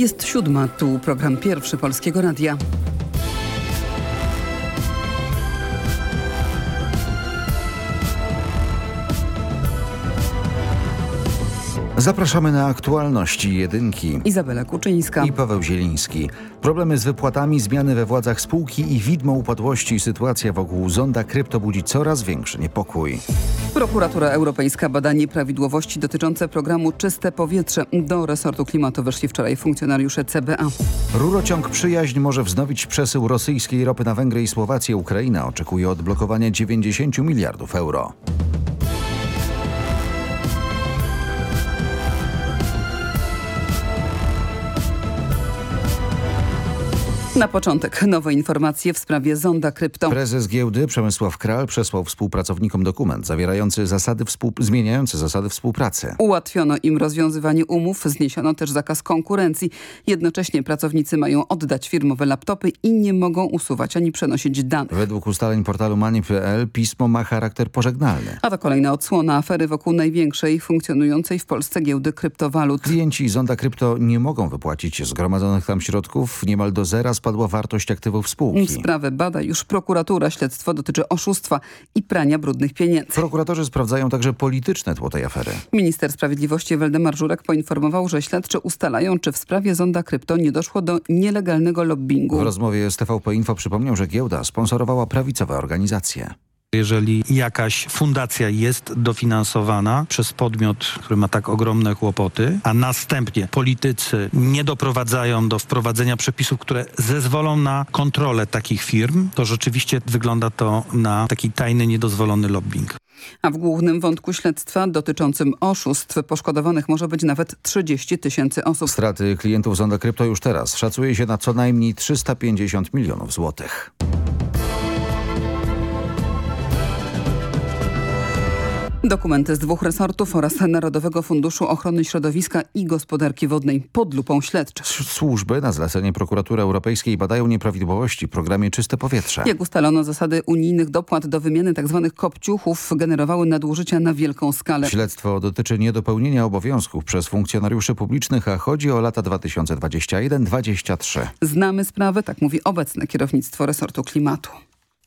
Jest siódma, tu program pierwszy Polskiego Radia. Zapraszamy na aktualności jedynki. Izabela Kuczyńska. I Paweł Zieliński. Problemy z wypłatami, zmiany we władzach spółki i widmo upadłości i sytuacja wokół zonda krypto budzi coraz większy niepokój. Prokuratura Europejska bada nieprawidłowości dotyczące programu Czyste Powietrze. Do resortu klimatu weszli wczoraj funkcjonariusze CBA. Rurociąg Przyjaźń może wznowić przesył rosyjskiej ropy na Węgry i Słowację. Ukraina oczekuje odblokowania 90 miliardów euro. Na początek nowe informacje w sprawie zonda krypto. Prezes giełdy Przemysław Kral przesłał współpracownikom dokument zawierający zasady zmieniające zasady współpracy. Ułatwiono im rozwiązywanie umów, zniesiono też zakaz konkurencji. Jednocześnie pracownicy mają oddać firmowe laptopy i nie mogą usuwać ani przenosić danych. Według ustaleń portalu Money.pl pismo ma charakter pożegnalny. A to kolejna odsłona afery wokół największej funkcjonującej w Polsce giełdy kryptowalut. Klienci zonda krypto nie mogą wypłacić zgromadzonych tam środków niemal do zera spadła wartość aktywów spółki. Sprawę bada już prokuratura. Śledztwo dotyczy oszustwa i prania brudnych pieniędzy. Prokuratorzy sprawdzają także polityczne tło tej afery. Minister Sprawiedliwości Waldemar Żurek poinformował, że śledczy ustalają, czy w sprawie zonda krypto nie doszło do nielegalnego lobbingu. W rozmowie z TVP Info przypomniał, że giełda sponsorowała prawicowe organizacje. Jeżeli jakaś fundacja jest dofinansowana przez podmiot, który ma tak ogromne kłopoty, a następnie politycy nie doprowadzają do wprowadzenia przepisów, które zezwolą na kontrolę takich firm, to rzeczywiście wygląda to na taki tajny, niedozwolony lobbying. A w głównym wątku śledztwa dotyczącym oszustw poszkodowanych może być nawet 30 tysięcy osób. Straty klientów Zonda Krypto już teraz szacuje się na co najmniej 350 milionów złotych. Dokumenty z dwóch resortów oraz Narodowego Funduszu Ochrony Środowiska i Gospodarki Wodnej pod lupą śledczych. Służby na zlecenie Prokuratury Europejskiej badają nieprawidłowości w programie Czyste Powietrze. Jak ustalono zasady unijnych dopłat do wymiany tzw. Kopciuchów generowały nadużycia na wielką skalę. Śledztwo dotyczy niedopełnienia obowiązków przez funkcjonariuszy publicznych, a chodzi o lata 2021-2023. Znamy sprawę, tak mówi obecne kierownictwo resortu klimatu.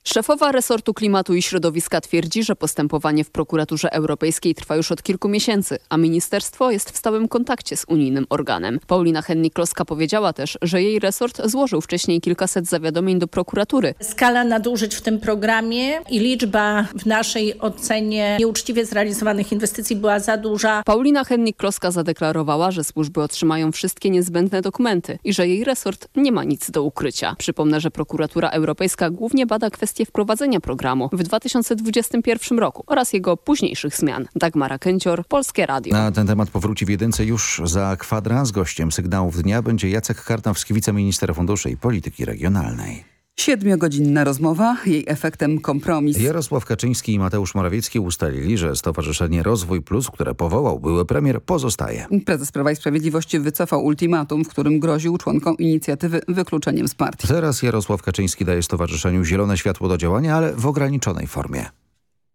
Szefowa resortu klimatu i środowiska twierdzi, że postępowanie w prokuraturze europejskiej trwa już od kilku miesięcy, a ministerstwo jest w stałym kontakcie z unijnym organem. Paulina Hennik-Kloska powiedziała też, że jej resort złożył wcześniej kilkaset zawiadomień do prokuratury. Skala nadużyć w tym programie i liczba w naszej ocenie nieuczciwie zrealizowanych inwestycji była za duża. Paulina Hennik-Kloska zadeklarowała, że służby otrzymają wszystkie niezbędne dokumenty i że jej resort nie ma nic do ukrycia. Przypomnę, że prokuratura europejska głównie bada kwestie wprowadzenia programu w 2021 roku oraz jego późniejszych zmian. Dagmara Kęcior, Polskie Radio. Na ten temat powróci w jedynce już za kwadrans. Gościem sygnałów dnia będzie Jacek Karnowski, wiceminister funduszy i polityki regionalnej. Siedmiogodzinna rozmowa, jej efektem kompromis. Jarosław Kaczyński i Mateusz Morawiecki ustalili, że Stowarzyszenie Rozwój Plus, które powołał były premier, pozostaje. Prezes Prawa i Sprawiedliwości wycofał ultimatum, w którym groził członkom inicjatywy wykluczeniem z partii. Teraz Jarosław Kaczyński daje stowarzyszeniu zielone światło do działania, ale w ograniczonej formie.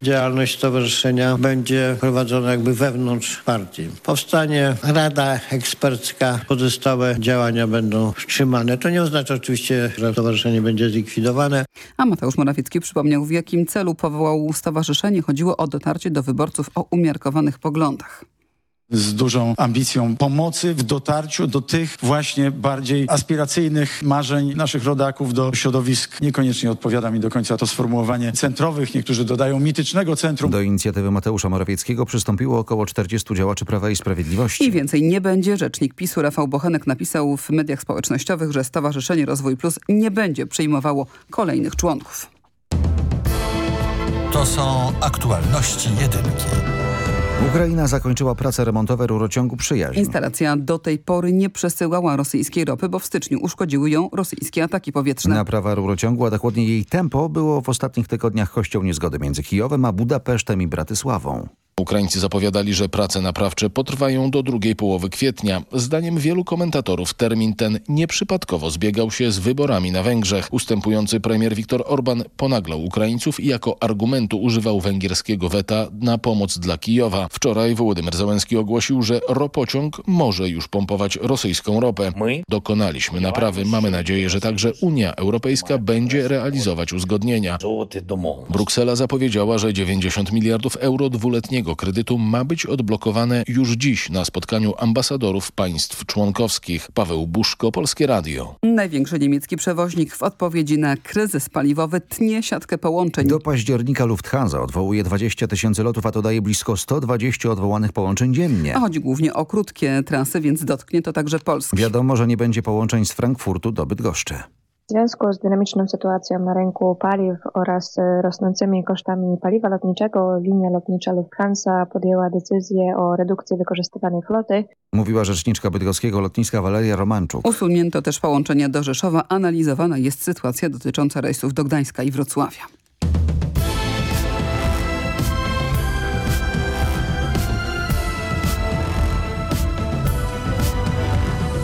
Działalność stowarzyszenia będzie prowadzona jakby wewnątrz partii. Powstanie rada ekspercka, pozostałe działania będą wstrzymane. To nie oznacza oczywiście, że stowarzyszenie będzie zlikwidowane. A Mateusz Morawiecki przypomniał, w jakim celu powołał stowarzyszenie. Chodziło o dotarcie do wyborców o umiarkowanych poglądach z dużą ambicją pomocy w dotarciu do tych właśnie bardziej aspiracyjnych marzeń naszych rodaków do środowisk. Niekoniecznie odpowiada mi do końca to sformułowanie centrowych, niektórzy dodają mitycznego centrum. Do inicjatywy Mateusza Morawieckiego przystąpiło około 40 działaczy Prawa i Sprawiedliwości. I więcej nie będzie. Rzecznik PiSu Rafał Bochenek napisał w mediach społecznościowych, że Stowarzyszenie Rozwój Plus nie będzie przyjmowało kolejnych członków. To są aktualności jedynki. Ukraina zakończyła prace remontowe rurociągu Przyjaźń. Instalacja do tej pory nie przesyłała rosyjskiej ropy, bo w styczniu uszkodziły ją rosyjskie ataki powietrzne. Naprawa rurociągu, a dokładnie jej tempo, było w ostatnich tygodniach kością niezgody między Kijowem a Budapesztem i Bratysławą. Ukraińcy zapowiadali, że prace naprawcze potrwają do drugiej połowy kwietnia. Zdaniem wielu komentatorów termin ten nieprzypadkowo zbiegał się z wyborami na Węgrzech. Ustępujący premier Viktor Orban ponaglał Ukraińców i jako argumentu używał węgierskiego weta na pomoc dla Kijowa. Wczoraj Wołodymyr Załęski ogłosił, że ropociąg może już pompować rosyjską ropę. Dokonaliśmy naprawy. Mamy nadzieję, że także Unia Europejska będzie realizować uzgodnienia. Bruksela zapowiedziała, że 90 miliardów euro dwuletniego kredytu ma być odblokowane już dziś na spotkaniu ambasadorów państw członkowskich. Paweł Buszko, Polskie Radio. Największy niemiecki przewoźnik w odpowiedzi na kryzys paliwowy tnie siatkę połączeń. Do października Lufthansa odwołuje 20 tysięcy lotów, a to daje blisko 120 odwołanych połączeń dziennie. A chodzi głównie o krótkie trasy, więc dotknie to także Polski. Wiadomo, że nie będzie połączeń z Frankfurtu do Bydgoszczy. W związku z dynamiczną sytuacją na rynku paliw oraz e, rosnącymi kosztami paliwa lotniczego, linia lotnicza Lufthansa podjęła decyzję o redukcji wykorzystywanej floty. Mówiła rzeczniczka bydgoskiego lotniska Waleria Romanczuk. Usunięto też połączenia do Rzeszowa. Analizowana jest sytuacja dotycząca rejsów do Gdańska i Wrocławia.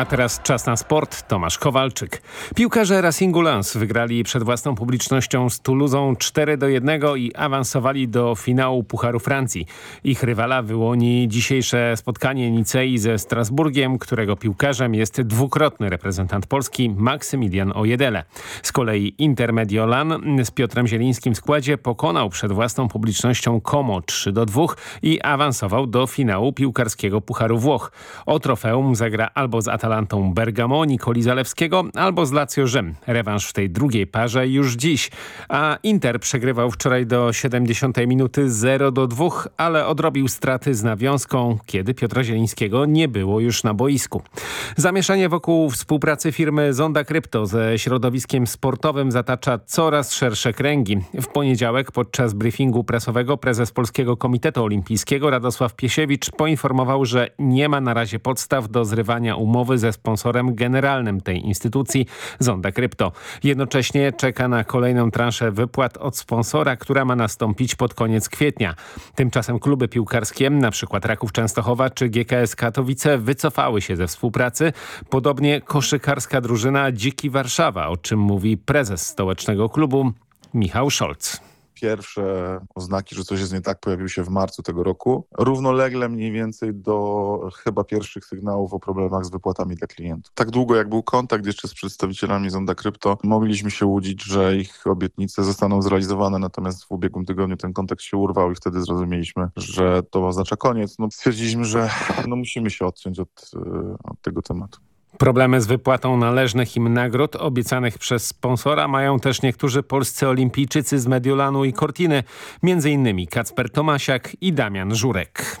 A teraz czas na sport. Tomasz Kowalczyk. Piłkarze Racingu Lens wygrali przed własną publicznością z Toulousą 4 do 1 i awansowali do finału Pucharu Francji. Ich rywala wyłoni dzisiejsze spotkanie Nicei ze Strasburgiem, którego piłkarzem jest dwukrotny reprezentant Polski Maksymilian Ojedele. Z kolei Intermediolan z Piotrem Zielińskim w składzie pokonał przed własną publicznością Como 3 do 2 i awansował do finału piłkarskiego Pucharu Włoch. O trofeum zagra albo z Atalantą Bergamo Nikoli Zalewskiego albo z Lazio Rzym. Rewanż w tej drugiej parze już dziś. A Inter przegrywał wczoraj do 70 minuty 0 do 2, ale odrobił straty z nawiązką, kiedy Piotra Zielińskiego nie było już na boisku. Zamieszanie wokół współpracy firmy Zonda Krypto ze środowiskiem sportowym zatacza coraz szersze kręgi. W poniedziałek podczas briefingu prasowego prezes Polskiego Komitetu Olimpijskiego Radosław Piesiewicz poinformował, że nie ma na razie podstaw do zrywania umowy ze sponsorem generalnym tej instytucji Zonda Krypto. Jednocześnie czeka na kolejną transzę wypłat od sponsora, która ma nastąpić pod koniec kwietnia. Tymczasem kluby piłkarskie, np. Raków Częstochowa czy GKS Katowice wycofały się ze współpracy. Podobnie koszykarska drużyna Dziki Warszawa, o czym mówi prezes stołecznego klubu Michał Scholz pierwsze oznaki, że coś jest nie tak, pojawiły się w marcu tego roku. Równolegle mniej więcej do chyba pierwszych sygnałów o problemach z wypłatami dla klientów. Tak długo jak był kontakt jeszcze z przedstawicielami Zonda Krypto, mogliśmy się łudzić, że ich obietnice zostaną zrealizowane, natomiast w ubiegłym tygodniu ten kontakt się urwał i wtedy zrozumieliśmy, że to oznacza koniec. No, stwierdziliśmy, że no, musimy się odciąć od, od tego tematu. Problemy z wypłatą należnych im nagród obiecanych przez sponsora mają też niektórzy polscy olimpijczycy z Mediolanu i Cortiny, m.in. Kacper Tomasiak i Damian Żurek.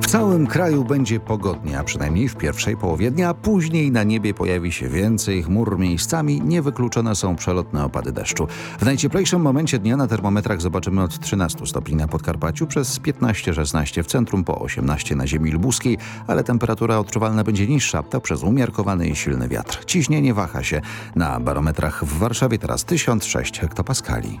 W całym kraju będzie pogodnie, a przynajmniej w pierwszej połowie dnia. Później na niebie pojawi się więcej chmur miejscami. Niewykluczone są przelotne opady deszczu. W najcieplejszym momencie dnia na termometrach zobaczymy od 13 stopni na Podkarpaciu, przez 15-16 w centrum, po 18 na ziemi lubuskiej, ale temperatura odczuwalna będzie niższa, to przez umiarkowany i silny wiatr. Ciśnienie waha się. Na barometrach w Warszawie teraz 1006 hektopaskali.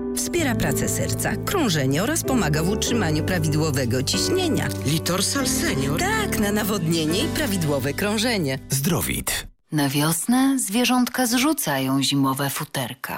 wspiera pracę serca, krążenie oraz pomaga w utrzymaniu prawidłowego ciśnienia. Litorsal Senior? Tak, na nawodnienie i prawidłowe krążenie. Zdrowit. Na wiosnę zwierzątka zrzucają zimowe futerka.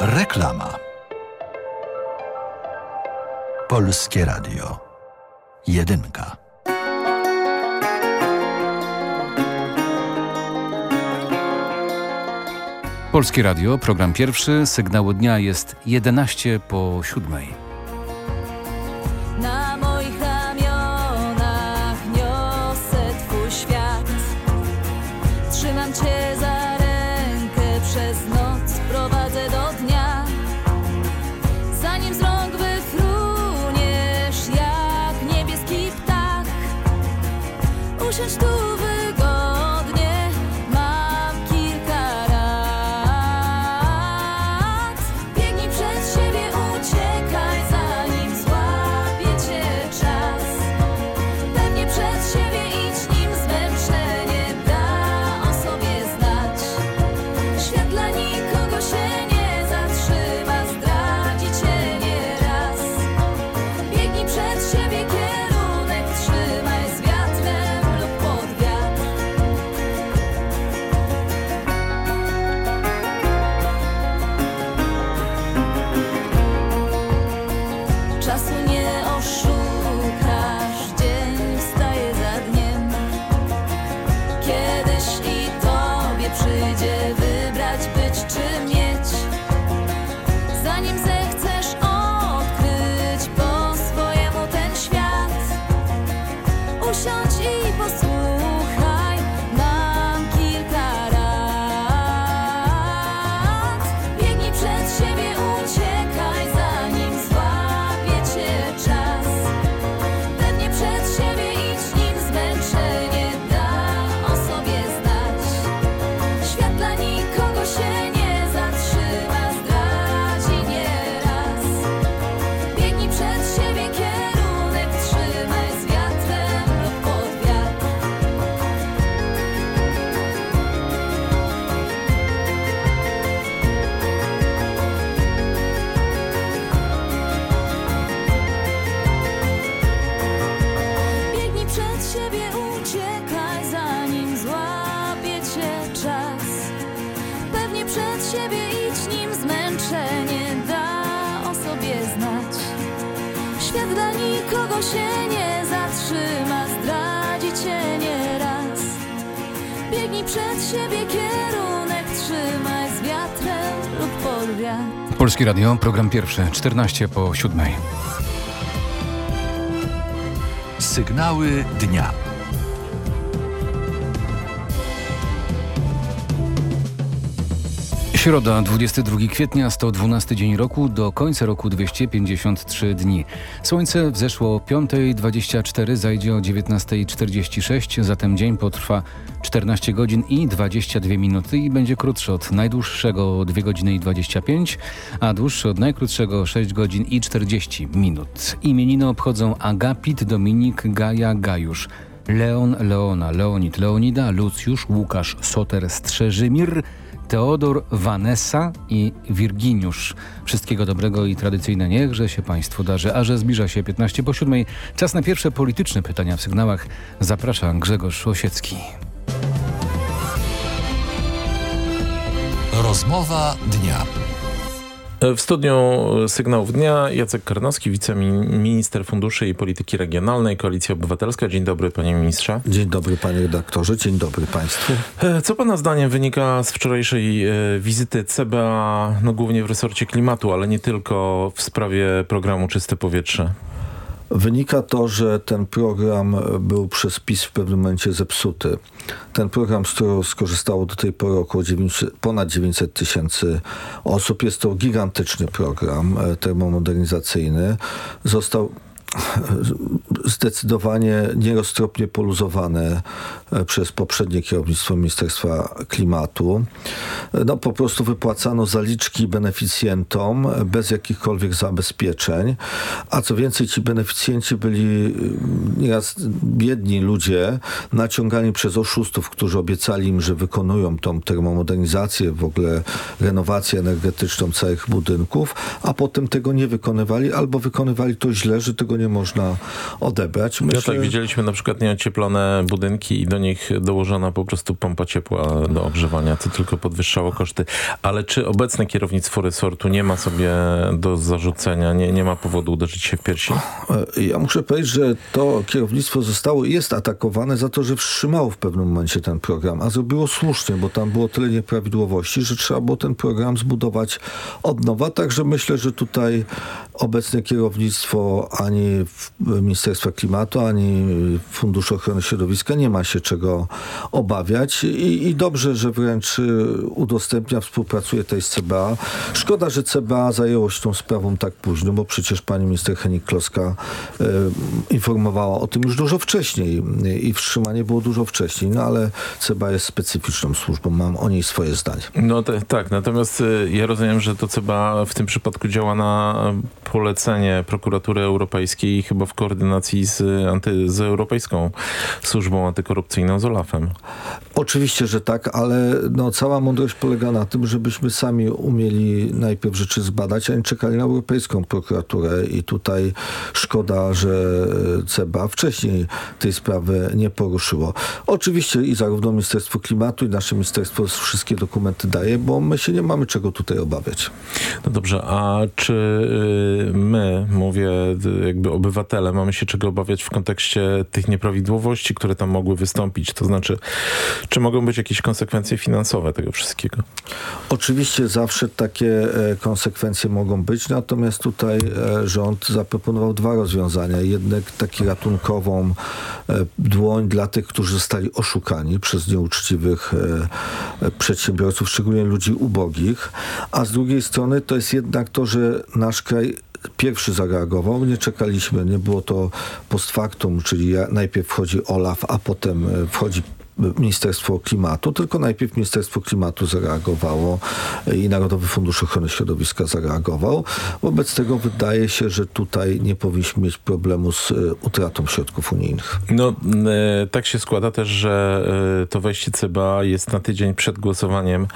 Reklama. Polskie Radio. Jedynka. Polskie Radio, program pierwszy, sygnał dnia jest 11 po 7. Radio, program pierwszy, 14 po siódmej. Sygnały dnia. Środa, 22 kwietnia, 112 dzień roku, do końca roku 253 dni. Słońce wzeszło o 5.24, zajdzie o 19.46, zatem dzień potrwa 14 godzin i 22 minuty i będzie krótszy od najdłuższego 2 godziny i 25, a dłuższy od najkrótszego 6 godzin i 40 minut. Imieniny obchodzą Agapit, Dominik, Gaja, Gajusz. Leon, Leona, Leonid, Leonida, Lucjusz, Łukasz, Soter, Strzeżymir, Teodor, Vanessa i Wirginiusz. Wszystkiego dobrego i tradycyjne niechże się Państwu darzy. A że zbliża się 15 po 7, czas na pierwsze polityczne pytania w sygnałach. Zapraszam Grzegorz Osiecki. Rozmowa dnia. W studniu Sygnałów Dnia Jacek Karnowski, wiceminister funduszy i polityki regionalnej, Koalicja Obywatelska. Dzień dobry panie ministrze. Dzień dobry panie redaktorze, dzień dobry państwu. E, Co pana zdaniem wynika z wczorajszej e, wizyty CBA, no głównie w resorcie klimatu, ale nie tylko w sprawie programu Czyste Powietrze? Wynika to, że ten program był przez PiS w pewnym momencie zepsuty. Ten program, z którego skorzystało do tej pory około 900, ponad 900 tysięcy osób, jest to gigantyczny program e, termomodernizacyjny. Został zdecydowanie nieroztropnie poluzowane e, przez poprzednie kierownictwo Ministerstwa Klimatu. E, No po prostu wypłacano zaliczki beneficjentom bez jakichkolwiek zabezpieczeń, a co więcej ci beneficjenci byli e, nieraz biedni ludzie naciągani przez oszustów, którzy obiecali im, że wykonują tą termomodernizację, w ogóle renowację energetyczną całych budynków, a potem tego nie wykonywali albo wykonywali to źle, że tego nie można odebrać. Ja tak widzieliśmy na przykład nieocieplone budynki i do nich dołożona po prostu pompa ciepła do ogrzewania, co tylko podwyższało koszty. Ale czy obecne kierownictwo resortu nie ma sobie do zarzucenia, nie, nie ma powodu uderzyć się w piersi? E, Ja muszę powiedzieć, że to kierownictwo zostało i jest atakowane za to, że wstrzymało w pewnym momencie ten program, a zrobiło słusznie, bo tam było tyle nieprawidłowości, że trzeba było ten program zbudować od nowa. Także myślę, że tutaj obecne kierownictwo ani Ministerstwa Klimatu, ani Funduszu Ochrony Środowiska nie ma się czego obawiać. I, i dobrze, że wręcz udostępnia, współpracuje tej z CBA. Szkoda, że CBA zajęło się tą sprawą tak późno, bo przecież pani minister Henik-Kloska y, informowała o tym już dużo wcześniej. I wstrzymanie było dużo wcześniej, no ale CBA jest specyficzną służbą, mam o niej swoje zdanie. No te, tak, natomiast y, ja rozumiem, że to CBA w tym przypadku działa na polecenie prokuratury europejskiej i chyba w koordynacji z, anty, z Europejską Służbą Antykorupcyjną, z OLAF-em. Oczywiście, że tak, ale no, cała mądrość polega na tym, żebyśmy sami umieli najpierw rzeczy zbadać, a nie czekali na Europejską prokuraturę i tutaj szkoda, że CBA wcześniej tej sprawy nie poruszyło. Oczywiście i zarówno Ministerstwo Klimatu i nasze ministerstwo wszystkie dokumenty daje, bo my się nie mamy czego tutaj obawiać. No dobrze, a czy y, my, mówię jakby obywatele, mamy się czego obawiać w kontekście tych nieprawidłowości, które tam mogły wystąpić? To znaczy, czy mogą być jakieś konsekwencje finansowe tego wszystkiego? Oczywiście zawsze takie e, konsekwencje mogą być, natomiast tutaj e, rząd zaproponował dwa rozwiązania. Jednek taki ratunkową e, dłoń dla tych, którzy zostali oszukani przez nieuczciwych przedsiębiorców, szczególnie ludzi ubogich, a z drugiej strony to jest jednak to, że nasz kraj pierwszy zareagował. Nie czekaliśmy, nie było to post factum, czyli najpierw wchodzi OLAF, a potem e, wchodzi Ministerstwo Klimatu, tylko najpierw Ministerstwo Klimatu zareagowało i Narodowy Fundusz Ochrony Środowiska zareagował. Wobec tego wydaje się, że tutaj nie powinniśmy mieć problemu z e, utratą środków unijnych. No, e, tak się składa też, że e, to wejście CBA jest na tydzień przed głosowaniem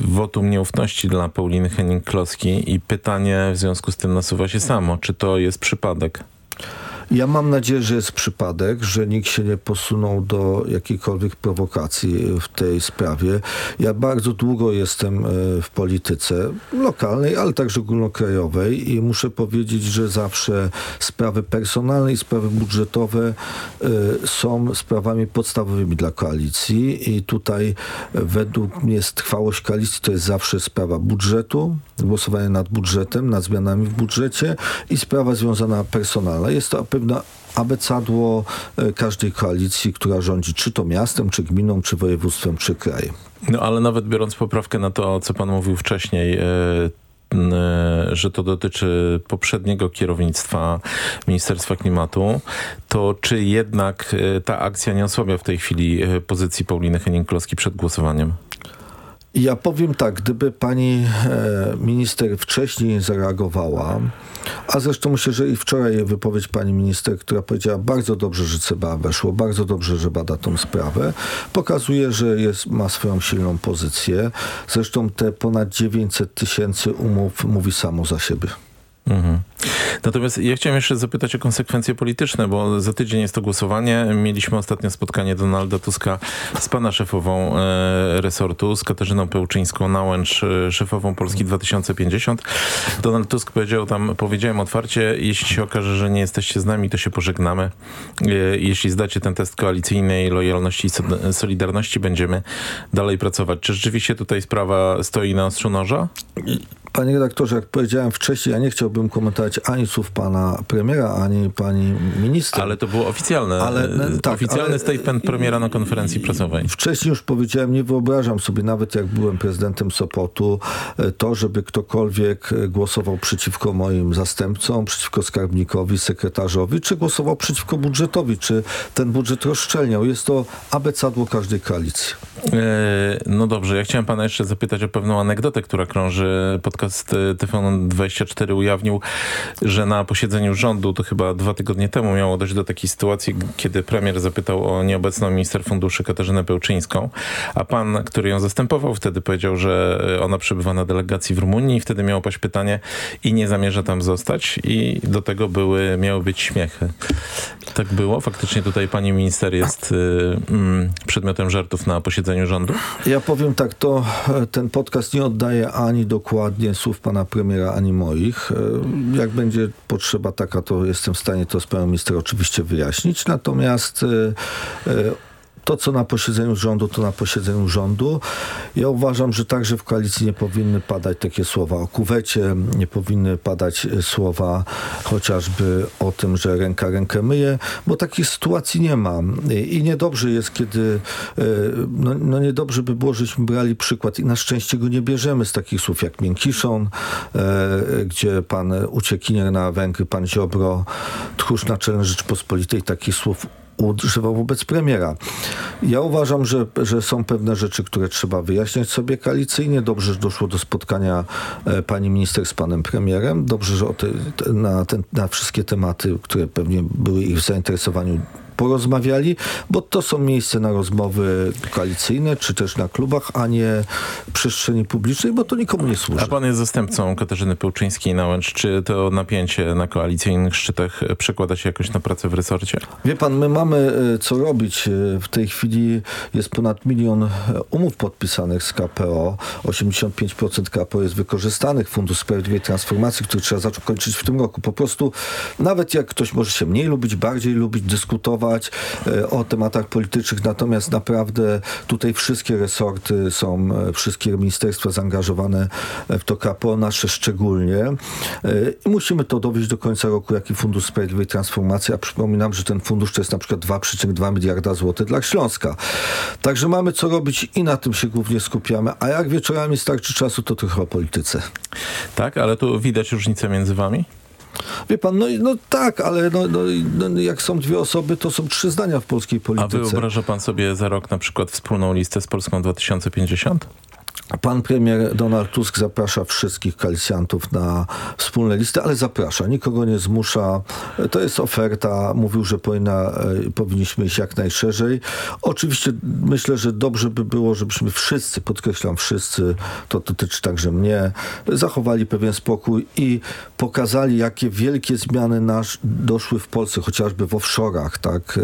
wotum nieufności dla Pauliny Henning-Kloski i pytanie w związku z tym nasuwa się samo. Czy to jest przypadek? Ja mam nadzieję, że jest przypadek, że nikt się nie posunął do jakiejkolwiek prowokacji w tej sprawie. Ja bardzo długo jestem e, w polityce lokalnej, ale także ogólnokrajowej i muszę powiedzieć, że zawsze sprawy personalne i sprawy budżetowe e, są sprawami podstawowymi dla koalicji i tutaj według mnie trwałość koalicji to jest zawsze sprawa budżetu, głosowanie nad budżetem, nad zmianami w budżecie i sprawa związana personalna. Jest to pewna abecadło e, każdej koalicji, która rządzi czy to miastem, czy gminą, czy województwem, czy krajem. No ale nawet biorąc poprawkę na to, co pan mówił wcześniej, e, że to dotyczy poprzedniego kierownictwa Ministerstwa Klimatu, to czy jednak ta akcja nie osłabia w tej chwili pozycji Pauliny Henning-Kloski przed głosowaniem? Ja powiem tak, gdyby pani e, minister wcześniej zareagowała, a zresztą myślę, że i wczoraj wypowiedź pani minister, która powiedziała bardzo dobrze, że CBA weszło, bardzo dobrze, że bada tą sprawę, pokazuje, że jest, ma swoją silną pozycję. Zresztą te ponad 900 tysięcy umów mówi samo za siebie. Mhm. Natomiast ja chciałem jeszcze zapytać o konsekwencje polityczne, bo za tydzień jest to głosowanie. Mieliśmy ostatnio spotkanie Donalda Tuska z pana szefową e, resortu, z Katarzyną Pełczyńską-Nałęcz, e, szefową Polski 2050. Donald Tusk powiedział tam, powiedziałem otwarcie, jeśli się okaże, że nie jesteście z nami, to się pożegnamy. E, jeśli zdacie ten test koalicyjnej lojalności i so- solidarności, będziemy dalej pracować. Czy rzeczywiście tutaj sprawa stoi na ostrzu noża? Panie redaktorze, jak powiedziałem wcześniej, ja nie chciałbym komentować ani słów pana premiera, ani pani minister. Ale to było oficjalne. Ale, no, tak, oficjalny ale- statement premiera na konferencji prasowej. Wcześniej już powiedziałem, nie wyobrażam sobie, nawet jak byłem prezydentem Sopotu, e, to, żeby ktokolwiek e, głosował przeciwko moim zastępcom, przeciwko skarbnikowi, sekretarzowi, czy głosował przeciwko budżetowi, czy ten budżet rozszczelniał. Jest to abecadło każdej koalicji. E, No dobrze, ja chciałem pana jeszcze zapytać o pewną anegdotę, która krąży. Podcast e, TVN24 ujawnił, że na posiedzeniu rządu, to chyba dwa tygodnie temu miało dojść do takiej sytuacji, kiedy premier zapytał o nieobecną minister funduszy Katarzynę Pełczyńską, a pan, który ją zastępował wtedy powiedział, że e, ona przebywa na delegacji w Rumunii i wtedy miało paść pytanie i nie zamierza tam zostać i do tego były, miały być śmiechy. Tak było? Faktycznie tutaj pani minister jest mm, przedmiotem żartów na posiedzeniu rządu? Ja powiem tak, to e, ten podcast nie oddaje ani dokładnie słów pana premiera, ani moich. E, Jak będzie potrzeba taka, to jestem w stanie to z panem minister oczywiście wyjaśnić. Natomiast e, to, co na posiedzeniu rządu, to na posiedzeniu rządu. Ja uważam, że także w koalicji nie powinny padać takie słowa o kuwecie, nie powinny padać e, słowa chociażby o tym, że ręka rękę myje, bo takich sytuacji nie ma. I i niedobrze jest, kiedy, e, no, no niedobrze by było, żeśmy brali przykład i na szczęście go nie bierzemy z takich słów jak Miękiszon, e, gdzie pan uciekinier na Węgry, pan Ziobro, tchórz naczelny Rzeczpospolitej takich słów używał wobec premiera. Ja uważam, że, że są pewne rzeczy, które trzeba wyjaśniać sobie koalicyjnie. Dobrze, że doszło do spotkania e, pani minister z panem premierem. Dobrze, że te, na, ten, na wszystkie tematy, które pewnie były ich w zainteresowaniu porozmawiali, bo to są miejsca na rozmowy koalicyjne, czy też na klubach, a nie przestrzeni publicznej, bo to nikomu nie służy. A pan jest zastępcą Katarzyny Pełczyńskiej-Nałęcz. Czy to napięcie na koalicyjnych szczytach przekłada się jakoś na pracę w resorcie? Wie pan, my mamy e, co robić. E, W tej chwili jest ponad milion e, umów podpisanych z KPO. 85% KPO jest wykorzystanych. Fundusz Sprawiedliwej Transformacji, który trzeba zacząć kończyć w tym roku. Po prostu nawet jak ktoś może się mniej lubić, bardziej lubić, dyskutować e, o tematach politycznych, natomiast naprawdę tutaj wszystkie resorty są, e, wszystkie ministerstwa zaangażowane w to KPO, nasze szczególnie. E, I musimy to dowieść do końca roku, jak i Fundusz Sprawiedliwej Transformacji, a przypominam, że ten fundusz to jest na przykład 2,2 miliarda złotych dla Śląska. Także mamy co robić i na tym się głównie skupiamy, a jak wieczorami starczy czasu, to trochę o polityce. Tak, ale tu widać różnicę między wami? Wie pan, no, no tak, ale no, no, i- no, jak są dwie osoby, to są trzy zdania w polskiej A polityce. wyobraża pan sobie za rok na przykład wspólną listę z Polską 2050? Pan premier Donald Tusk zaprasza wszystkich koalicjantów na wspólne listy, ale zaprasza, nikogo nie zmusza. To jest oferta. Mówił, że powinna, e, powinniśmy iść jak najszerzej. Oczywiście myślę, że dobrze by było, żebyśmy wszyscy, podkreślam wszyscy, to dotyczy także mnie, zachowali pewien spokój i pokazali, jakie wielkie zmiany nasz doszły w Polsce, chociażby w offshore'ach, tak,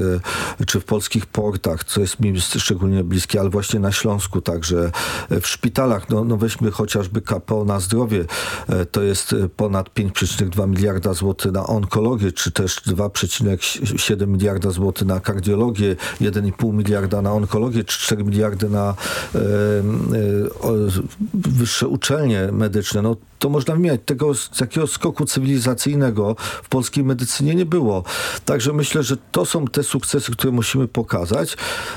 e, czy w polskich portach, co jest mi szczególnie bliskie, ale właśnie na Śląsku także, e, w szpitalach, no, no weźmy chociażby KPO na zdrowie, e, to jest e, ponad 5,2 miliarda złotych na onkologię, czy też 2,7 miliarda złotych na kardiologię, 1,5 miliarda na onkologię, czy 4 miliardy na e, wyższe uczelnie medyczne. No, to można wymieniać. Tego takiego skoku cywilizacyjnego w polskiej medycynie nie było. Także myślę, że to są te sukcesy, które musimy pokazać,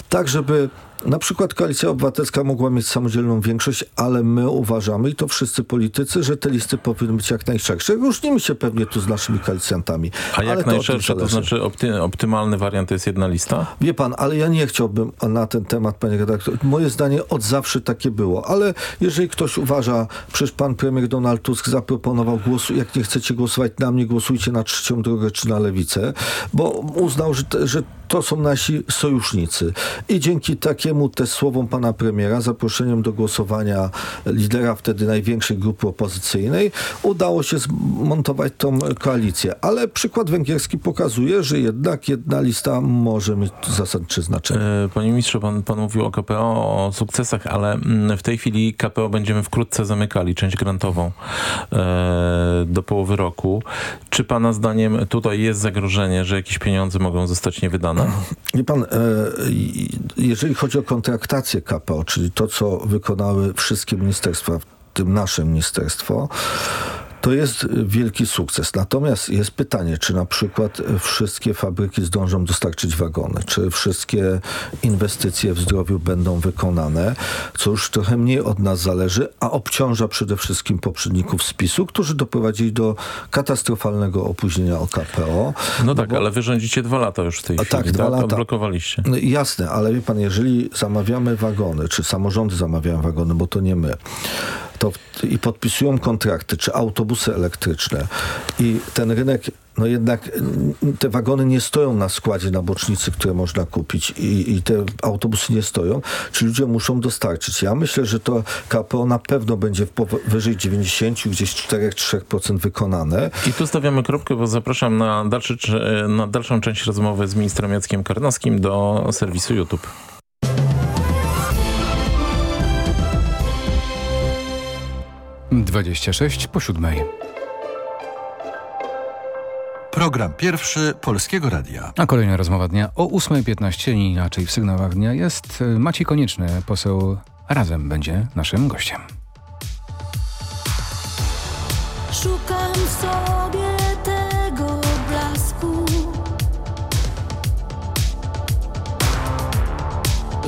tak żeby Na przykład Koalicja Obywatelska mogła mieć samodzielną większość, ale my uważamy, i to wszyscy politycy, że te listy powinny być jak najszersze. Różnimy się pewnie tu z naszymi koalicjantami. A jak najszersze, to znaczy opty, optymalny wariant to jest jedna lista? Wie pan, ale ja nie chciałbym na ten temat, panie redaktor. Moje zdanie od zawsze takie było, ale jeżeli ktoś uważa, przecież pan premier Donald Tusk zaproponował głosu, jak nie chcecie głosować na mnie, głosujcie na trzecią drogę czy na lewicę, bo uznał, że, że to są nasi sojusznicy. I dzięki takiemu też słowom pana premiera, zaproszeniem do głosowania lidera wtedy największej grupy opozycyjnej, udało się zmontować tą koalicję. Ale przykład węgierski pokazuje, że jednak jedna lista może mieć zasadnicze znaczenie. E, Panie ministrze, pan, pan mówił o KPO, o sukcesach, ale mm, w tej chwili KPO będziemy wkrótce zamykali, część grantową e, do połowy roku. Czy pana zdaniem tutaj jest zagrożenie, że jakieś pieniądze mogą zostać niewydane? Wie pan, e, jeżeli chodzi o kontraktację KPO, czyli to, co wykonały wszystkie ministerstwa, w tym nasze ministerstwo, to jest wielki sukces. Natomiast jest pytanie, czy na przykład wszystkie fabryki zdążą dostarczyć wagony, czy wszystkie inwestycje w zdrowiu będą wykonane, co już trochę mniej od nas zależy, a obciąża przede wszystkim poprzedników z PiSu, którzy doprowadzili do katastrofalnego opóźnienia o KPO. No tak, ale wy rządzicie dwa lata już w tej A chwili, tak, dwa lata. Odblokowaliście. No, jasne, ale wie pan, jeżeli zamawiamy wagony, czy samorządy zamawiają wagony, bo to nie my, to i podpisują kontrakty, czy autobusy elektryczne i ten rynek, no jednak te wagony nie stoją na składzie na bocznicy, które można kupić i, i te autobusy nie stoją, ci ludzie muszą dostarczyć. Ja myślę, że to KPO na pewno będzie w powyżej 90, gdzieś 4-3% wykonane. I tu stawiamy kropkę, bo zapraszam na, dalszy, na dalszą część rozmowy z ministrem Jackiem Karnowskim do serwisu YouTube. Dwadzieścia sześć po siódmej. Program pierwszy Polskiego Radia. A kolejna rozmowa dnia o 8.15, nie inaczej w sygnałach dnia jest y, Maciej Konieczny, poseł Razem będzie naszym gościem. Szukam w sobie tego blasku.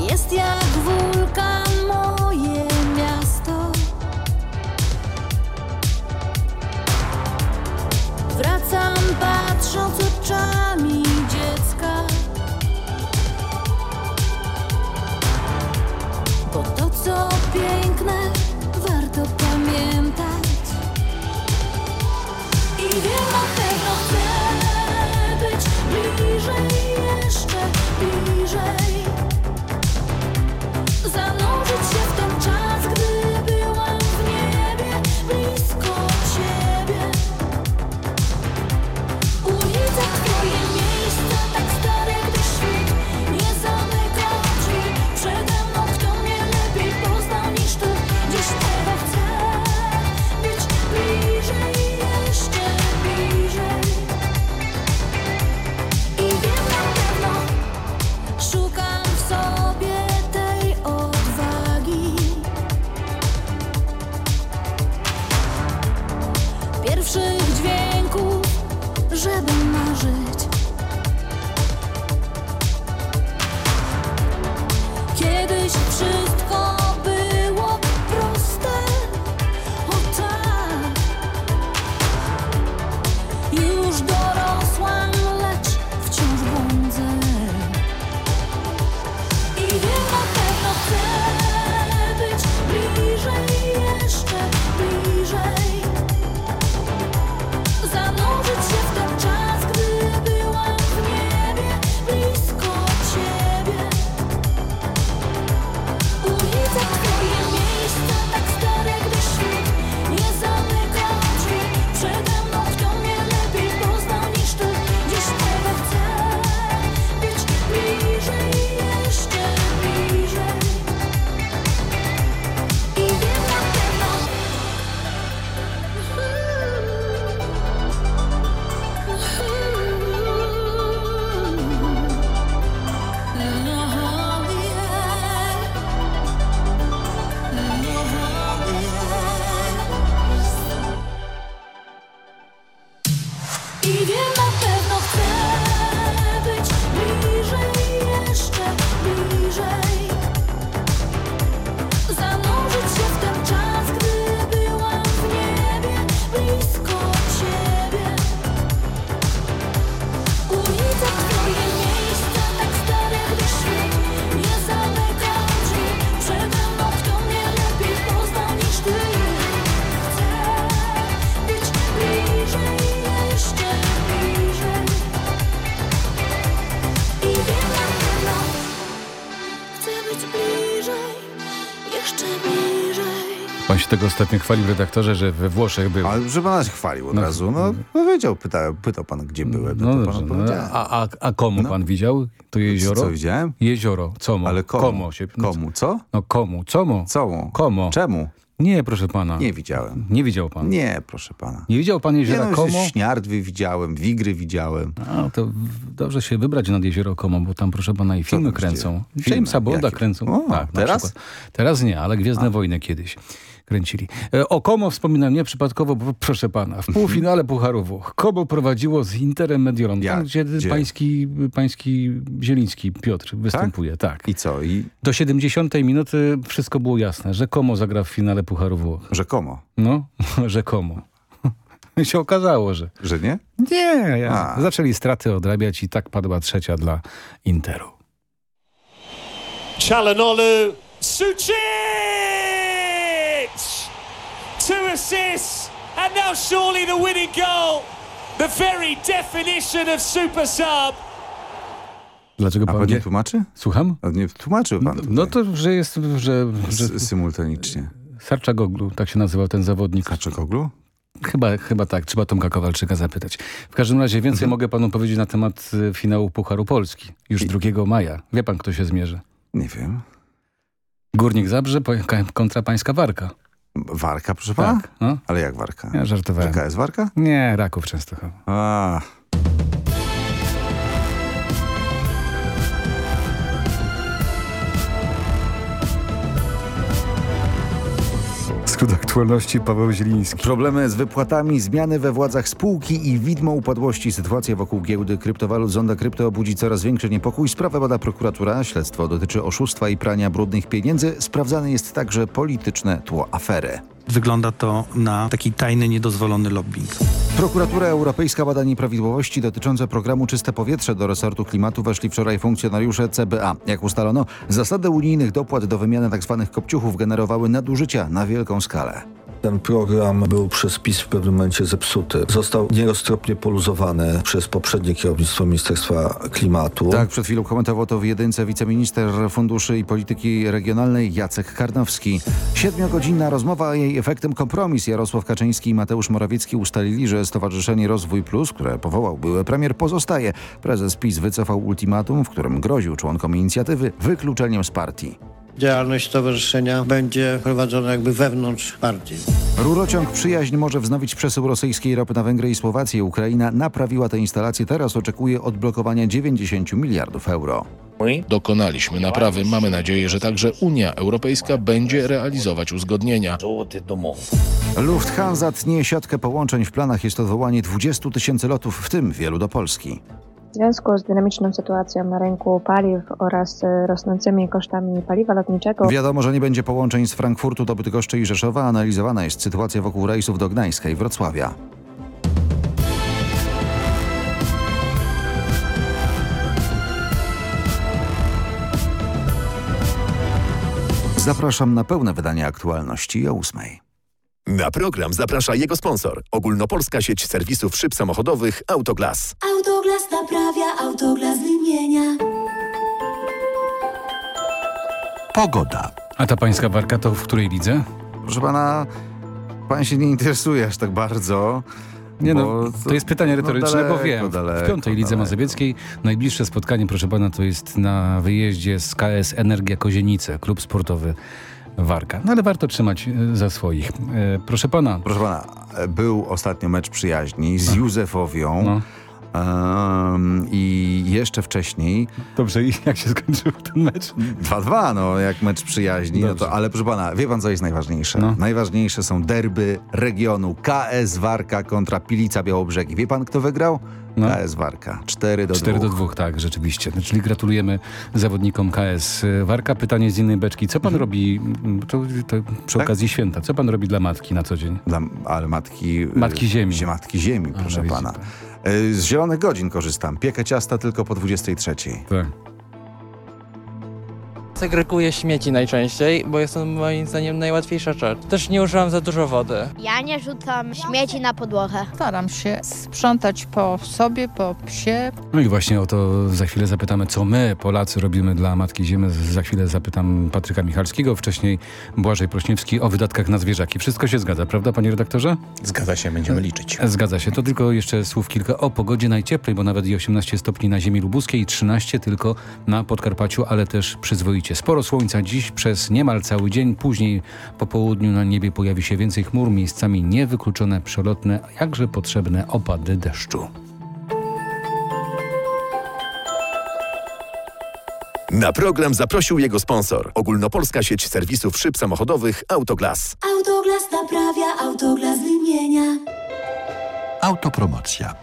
Jest jak wulkan patrząc oczami dziecka. Bo to co piękne warto pamiętać. I wiem na pewno Ostatnio chwalił redaktorze, że we Włoszech był. Ale żeby nas chwalił od No. razu. No, powiedział, pytał, pytał pan, gdzie byłem. No to dobrze, no, a, a, a komu pan widział to jezioro? Co widziałem? Jezioro, como. Ale komu? Komo się, no, Komu, co? No komu, como. Co? Komo. Czemu? Nie, proszę pana. Nie widziałem. Nie widział pan? Nie, proszę pana. Nie widział pan jeziora Nie, no, Komo? Śniardwy widziałem, Wigry widziałem. A, to dobrze się wybrać nad jezioro Komo, bo tam proszę pana i filmy kręcą. dzieje? Jamesa Filmy? Bonda Jakie? kręcą. O, tak, teraz? Teraz nie, ale Gwiezdne Wojny kiedyś kręcili. E, O Komo wspominam nieprzypadkowo, bo proszę pana, w półfinale Pucharu Włoch Komo prowadziło z Interem Mediolan, tam Jak? gdzie, Gdzie? Pański, pański Zieliński Piotr występuje. Tak? I co? I Do 70 minuty wszystko było jasne, że Komo zagra w finale Pucharu Włoch. rzekomo. No, rzekomo. się okazało, że... Że nie? Nie, ja. Zaczęli straty odrabiać i tak padła trzecia dla Interu. Chalanolu, Sucic! Assists, and now surely the winning goal. The very definition of super sub. Dlaczego pan pan nie tłumaczy? Słucham? A nie tłumaczył pan No to, że jest, że... że symultanicznie. Sarczagoglu, tak się nazywał ten zawodnik. Sarczagoglu? Chyba, chyba tak, trzeba Tomka Kowalczyka zapytać. W każdym razie Mhm. więcej mogę panu powiedzieć na temat y, finału Pucharu Polski. Już 2 maja. Wie pan, kto się zmierzy? Nie wiem. Górnik Zabrze kontra Pańska Warka. Warka, proszę pana? Tak, no. Ale jak Warka? Ja żartowałem. Jaka jest Warka? Nie, Raków Częstochowa. A, Aktualności Paweł Zieliński. Problemy z wypłatami, zmiany we władzach spółki i widmo upadłości. Sytuacja wokół giełdy kryptowalut Zonda Krypto budzi coraz większy niepokój. Sprawę bada prokuratura. Śledztwo dotyczy oszustwa i prania brudnych pieniędzy. Sprawdzane jest także polityczne tło afery. Wygląda to na taki tajny, niedozwolony lobbying. Prokuratura Europejska bada nieprawidłowości dotyczące programu Czyste Powietrze. Do resortu klimatu weszli wczoraj funkcjonariusze CBA. Jak ustalono, zasady unijnych dopłat do wymiany tzw. kopciuchów generowały nadużycia na wielką skalę. Ten program był przez PiS w pewnym momencie zepsuty. Został nieroztropnie poluzowany przez poprzednie kierownictwo Ministerstwa Klimatu. Tak, przed chwilą komentował to w jedynce wiceminister funduszy i polityki regionalnej Jacek Karnowski. Siedmiogodzinna rozmowa, a jej efektem kompromis. Jarosław Kaczyński i Mateusz Morawiecki ustalili, że Stowarzyszenie Rozwój Plus, które powołał były premier, pozostaje. Prezes PiS wycofał ultimatum, w którym groził członkom inicjatywy wykluczeniem z partii. Działalność stowarzyszenia będzie prowadzona jakby wewnątrz partii. Rurociąg Przyjaźń może wznowić przesył rosyjskiej ropy na Węgry i Słowację. Ukraina naprawiła tę instalację, teraz oczekuje odblokowania 90 miliardów euro. Dokonaliśmy naprawy. Mamy nadzieję, że także Unia Europejska będzie realizować uzgodnienia. Lufthansa tnie siatkę połączeń. W planach jest odwołanie 20 tysięcy lotów, w tym wielu do Polski. W związku z dynamiczną sytuacją na rynku paliw oraz e, rosnącymi kosztami paliwa lotniczego Wiadomo, że nie będzie połączeń z Frankfurtu do Bydgoszczy i Rzeszowa. Analizowana jest sytuacja wokół rejsów do Gdańska i Wrocławia. Zapraszam na pełne wydanie aktualności o ósmej. Na program zaprasza jego sponsor. Ogólnopolska sieć serwisów szyb samochodowych Autoglas. Autoglas naprawia, autoglas wymienia. Pogoda. A ta pańska warka to w której lidze? Proszę pana, pan się nie interesuje aż tak bardzo. Nie no, bo to jest pytanie retoryczne, daleko, bo wiem. Daleko, w piątej lidze daleko. mazowieckiej najbliższe spotkanie, proszę pana, to jest na wyjeździe z KS Energia Kozienice, klub sportowy Warka. No ale warto trzymać e, za swoich. E, proszę pana. Proszę pana, był ostatnio mecz przyjaźni z Józefowią. No. Em, I jeszcze wcześniej. Dobrze, i jak się skończył ten mecz? 2-2, no jak mecz przyjaźni. No to, ale proszę pana, wie pan co jest najważniejsze? No. Najważniejsze są derby regionu. KS Warka kontra Pilica Białobrzegi. Wie pan kto wygrał? No. KS Warka. 4 do 4 2. do 2, tak, rzeczywiście. Czyli gratulujemy zawodnikom KS Warka. Pytanie z innej beczki. Co pan robi, mm, to, to przy Tak? okazji święta, co pan robi dla matki na co dzień? Dla, ale matki... Matki Ziemi. Zie- Matki Ziemi, proszę no pana. Y, Z zielonych godzin korzystam. Piekę ciasta tylko po 23. Tak. Segreguję śmieci najczęściej, bo jest to moim zdaniem najłatwiejsza rzecz. Też nie używam za dużo wody. Ja nie rzucam śmieci na podłogę. Staram się sprzątać po sobie, po psie. No i właśnie o to za chwilę zapytamy, co my, Polacy, robimy dla Matki Ziemi. Za chwilę zapytam Patryka Michalskiego, wcześniej Błażej Prośniewski o wydatkach na zwierzaki. Wszystko się zgadza, prawda, panie redaktorze? Zgadza się, będziemy liczyć. Zgadza się. To tylko jeszcze słów kilka o pogodzie najcieplej, bo nawet i 18 stopni na ziemi lubuskiej i 13 tylko na Podkarpaciu, ale też przyzwoicie. Sporo słońca dziś przez niemal cały dzień. Później po południu na niebie pojawi się więcej chmur, miejscami niewykluczone przelotne, jakże potrzebne opady deszczu. Na program zaprosił jego sponsor. Ogólnopolska sieć serwisów szyb samochodowych Autoglas. Autoglas naprawia, autoglas wymienia. Autopromocja.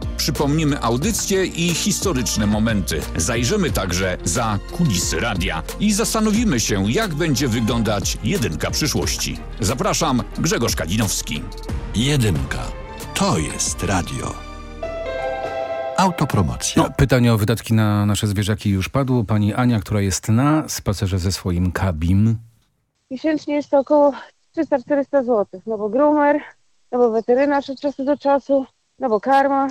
Przypomnimy audycje i historyczne momenty. Zajrzymy także za kulisy radia i zastanowimy się, jak będzie wyglądać jedynka przyszłości. Zapraszam, Grzegorz Kalinowski. Jedynka. To jest radio. Autopromocja. No, pytanie o wydatki na nasze zwierzaki już padło. Pani Ania, która jest na spacerze ze swoim kabim. Miesięcznie jest to około 300-400 zł. No bo groomer, no bo weterynarz od czasu do czasu, no bo karma,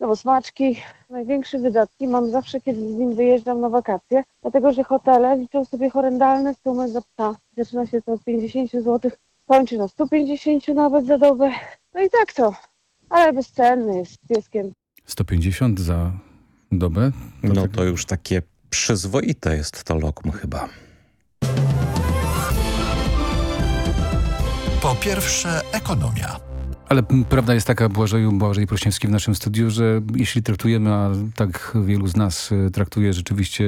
no bo smaczki. Największe wydatki mam zawsze, kiedy z nim wyjeżdżam na wakacje, dlatego że hotele liczą sobie horrendalne sumy za psa. Zaczyna się to od 50 zł, kończy na 150 nawet za dobę. No i tak to, ale bezcenny jest z pieskiem. 150 za dobę? No to już takie przyzwoite jest to lokum chyba. Po pierwsze, ekonomia. Ale prawda jest taka, Błażeju, Błażej Prośniewski w naszym studiu, że jeśli traktujemy, a tak wielu z nas y, traktuje rzeczywiście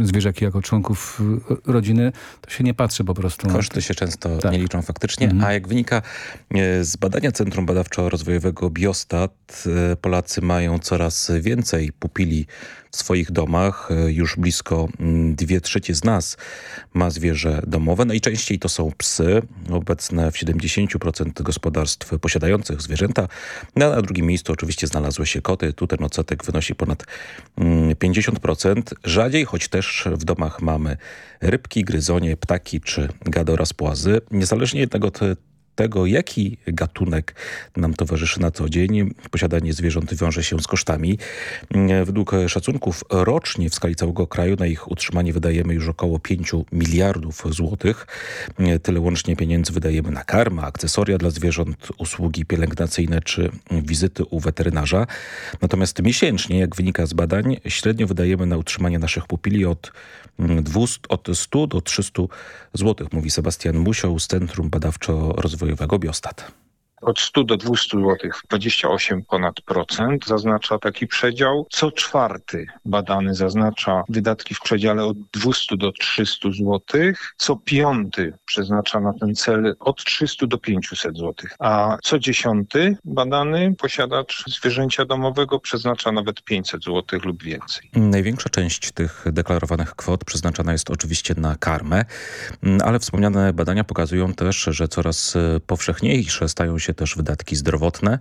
zwierzaki jako członków y, rodziny, to się nie patrzy po prostu. Koszty się często nie liczą faktycznie, Mhm. a jak wynika e, z badania Centrum Badawczo-Rozwojowego Biostat, e, Polacy mają coraz więcej pupili w swoich domach. E, Już blisko mm, dwie trzecie z nas ma zwierzę domowe. Najczęściej to są psy, obecne w 70% gospodarstw posiadających zwierzęta. No, na drugim miejscu oczywiście znalazły się koty. Tu ten odsetek wynosi ponad mm, 50%. Rzadziej, choć też w domach mamy rybki, gryzonie, ptaki czy gady oraz płazy. Niezależnie jednak od tego, jaki gatunek nam towarzyszy na co dzień, posiadanie zwierząt wiąże się z kosztami. Mm, Według szacunków rocznie w skali całego kraju na ich utrzymanie wydajemy już około 5 miliardów złotych. Mm, Tyle łącznie pieniędzy wydajemy na karmę, akcesoria dla zwierząt, usługi pielęgnacyjne czy wizyty u weterynarza. Natomiast miesięcznie, jak wynika z badań, średnio wydajemy na utrzymanie naszych pupili od, 200, od 100 do 300 zł, mówi Sebastian Musioł z Centrum Badawczo-Rozwojowego Biostat. Od 100 do 200 zł, 28 ponad procent zaznacza taki przedział. Co czwarty badany zaznacza wydatki w przedziale od 200 do 300 zł. Co piąty przeznacza na ten cel od 300 do 500 zł. A co dziesiąty badany posiadacz zwierzęcia domowego przeznacza nawet 500 zł lub więcej. Największa część tych deklarowanych kwot przeznaczana jest oczywiście na karmę, ale wspomniane badania pokazują też, że coraz powszechniejsze stają się też wydatki zdrowotne.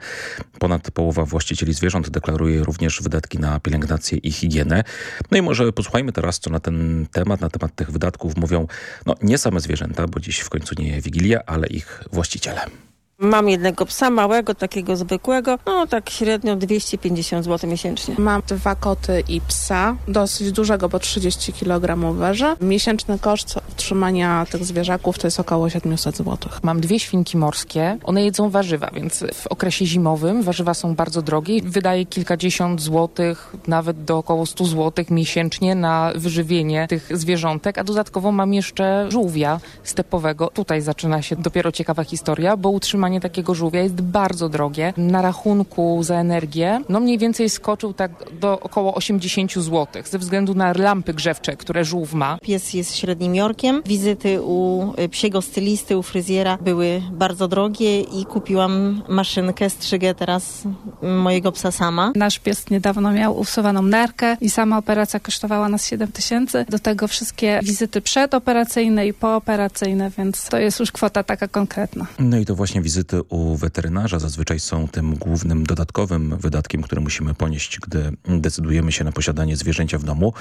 Ponad połowa właścicieli zwierząt deklaruje również wydatki na pielęgnację i higienę. No i może posłuchajmy teraz, co na ten temat, na temat tych wydatków mówią no, nie same zwierzęta, bo dziś w końcu nie Wigilia, ale ich właściciele. Mam jednego psa małego, takiego zwykłego, no tak średnio 250 zł miesięcznie. Mam dwa koty i psa, dosyć dużego, bo 30 kg waży. Miesięczny koszt utrzymania tych zwierzaków to jest około 700 zł. Mam dwie świnki morskie, one jedzą warzywa, więc w okresie zimowym warzywa są bardzo drogie. Wydaję kilkadziesiąt złotych, nawet do około 100 złotych miesięcznie na wyżywienie tych zwierzątek, a dodatkowo mam jeszcze żółwia stepowego. Tutaj zaczyna się dopiero ciekawa historia, bo utrzymanie utrzymanie takiego żółwia jest bardzo drogie. Na rachunku za energię, no mniej więcej skoczył tak do około 80 zł, ze względu na lampy grzewcze, które żółw ma. Pies jest średnim Jorkiem. Wizyty u y, psiego stylisty, u fryzjera były bardzo drogie i kupiłam maszynkę, strzygę teraz mojego psa sama. Nasz pies niedawno miał usuwaną nerkę i sama operacja kosztowała nas 7 tysięcy. Do tego wszystkie wizyty przedoperacyjne i pooperacyjne, więc to jest już kwota taka konkretna. No i to właśnie wizyty u weterynarza zazwyczaj są tym głównym dodatkowym wydatkiem, który musimy ponieść, gdy decydujemy się na posiadanie zwierzęcia w domu.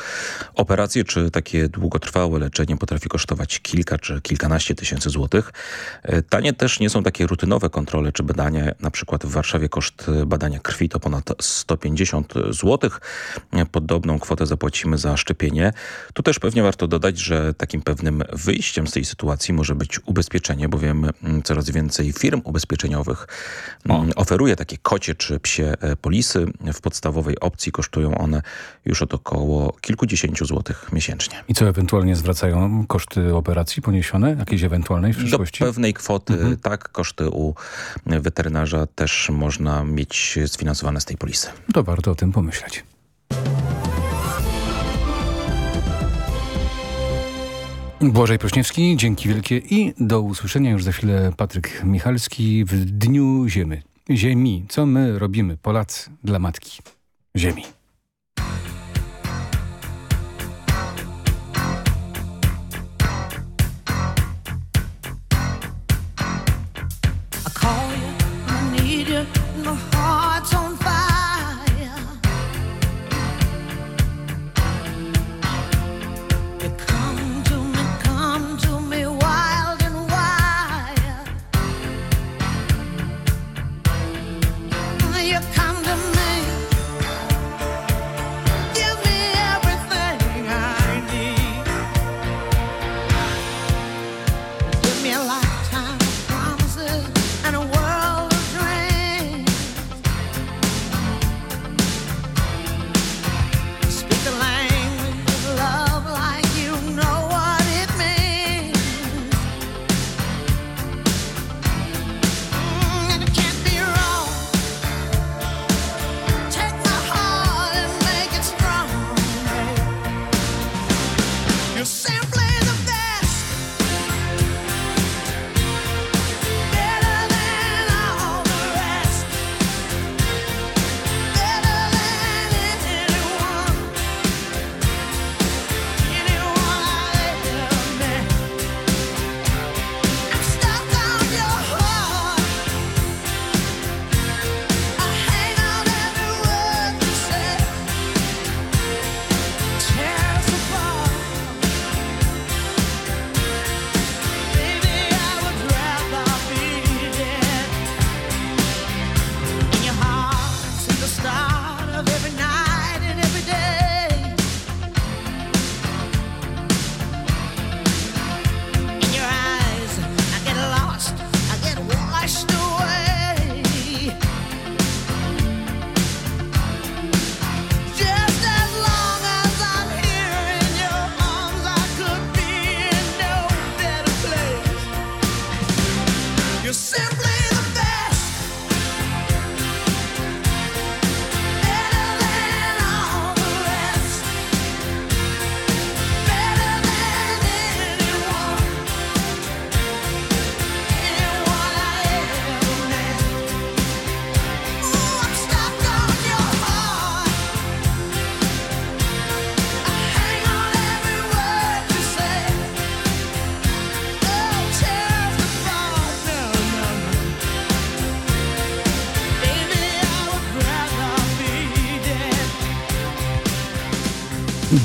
Operacje czy takie długotrwałe leczenie potrafi kosztować kilka czy kilkanaście tysięcy złotych. E, Tanie też nie są takie rutynowe kontrole czy badania. Na przykład w Warszawie koszt badania krwi to ponad 150 złotych. Podobną kwotę zapłacimy za szczepienie. Tu też pewnie warto dodać, że takim pewnym wyjściem z tej sytuacji może być ubezpieczenie, bowiem coraz więcej firm ubezpieczeniowych mm, oferuje takie kocie czy psie e, polisy. W podstawowej opcji kosztują one już od około kilkudziesięciu złotych miesięcznie. I co ewentualnie zwracają koszty operacji poniesione? Jakiejś ewentualnej w Do przyszłości? pewnej kwoty, tak, koszty u weterynarza też można mieć sfinansowane z tej polisy. To warto o tym pomyśleć. Błażej Prośniewski, dzięki wielkie i do usłyszenia już za chwilę Patryk Michalski w Dniu Ziemi. Ziemi. Co my robimy, Polacy, dla Matki Ziemi?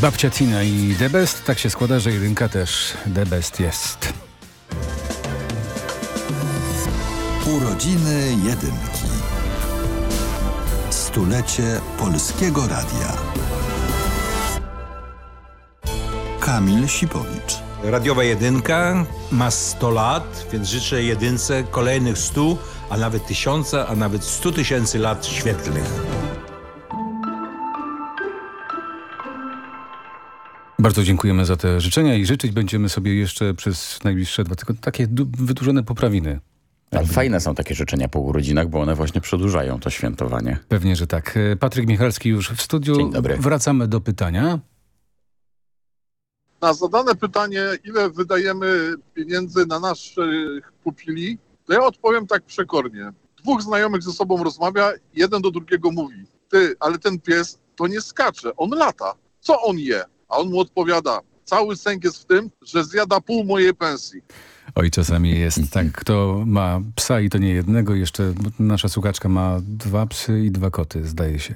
Babcia Tina i The Best. Tak się składa, że jedynka też The Best jest. Urodziny jedynki. Stulecie Polskiego Radia. Kamil Sipowicz. Radiowa jedynka ma 100 lat, więc życzę jedynce kolejnych 100, a nawet tysiąca, a nawet 100 tysięcy lat świetlnych. Bardzo dziękujemy za te życzenia i życzyć będziemy sobie jeszcze przez najbliższe dwa tygodnie takie wydłużone poprawiny Ale fajne są takie życzenia po urodzinach, bo one właśnie przedłużają to świętowanie. Pewnie, że tak. E, Patryk Michalski już w studiu. Dzień dobry. Wracamy do pytania. Na zadane pytanie, ile wydajemy pieniędzy na naszych pupili, to ja odpowiem tak przekornie. Dwóch znajomych ze sobą rozmawia, jeden do drugiego mówi, ty, ale ten pies to nie skacze, on lata. Co on je? A on mu odpowiada, cały sęk jest w tym, że zjada pół mojej pensji. Oj, czasami jest tak. Kto ma psa i to nie jednego, jeszcze nasza słuchaczka ma dwa psy i dwa koty, zdaje się.